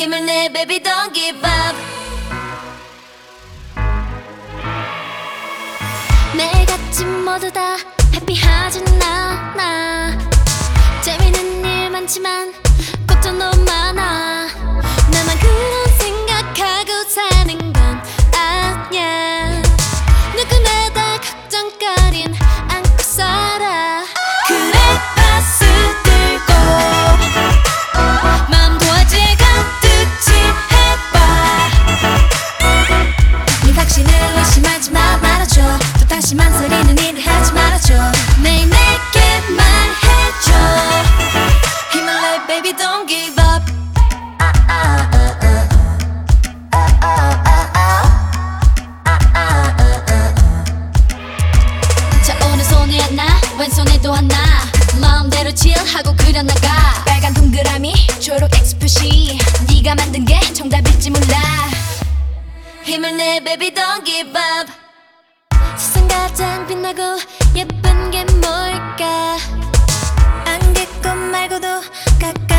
힘을 내 baby don't give up. 매일같이 모두 다 해피하진 않아. 재밌는 일 많지만 질하고 그려나가. 빨간 동그라미 초록 X 표시 네가 만든 게 정답일지 몰라. 힘을 내 baby don't give up. 세상 가장 빛나고 예쁜 게 뭘까? 안개꽃 말고도 가끔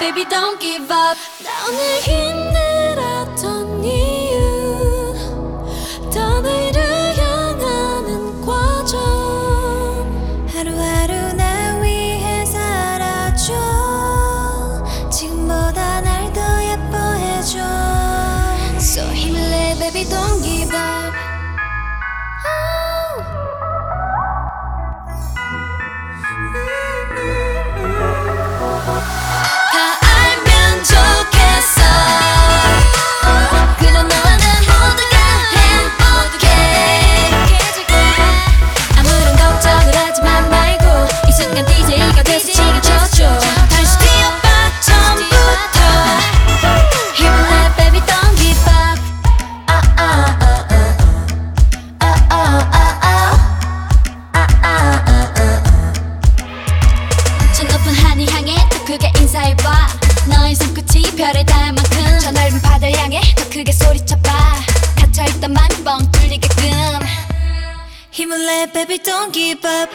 baby don't give up. 너는 힘들었던 이유. 더내일을 향하는 과정. 하루하루 나 위해 살아줘. 지금보다 날 더 예뻐해줘. So 힘을 내 baby don't give up. Oh. Himalaya, baby, don't give up.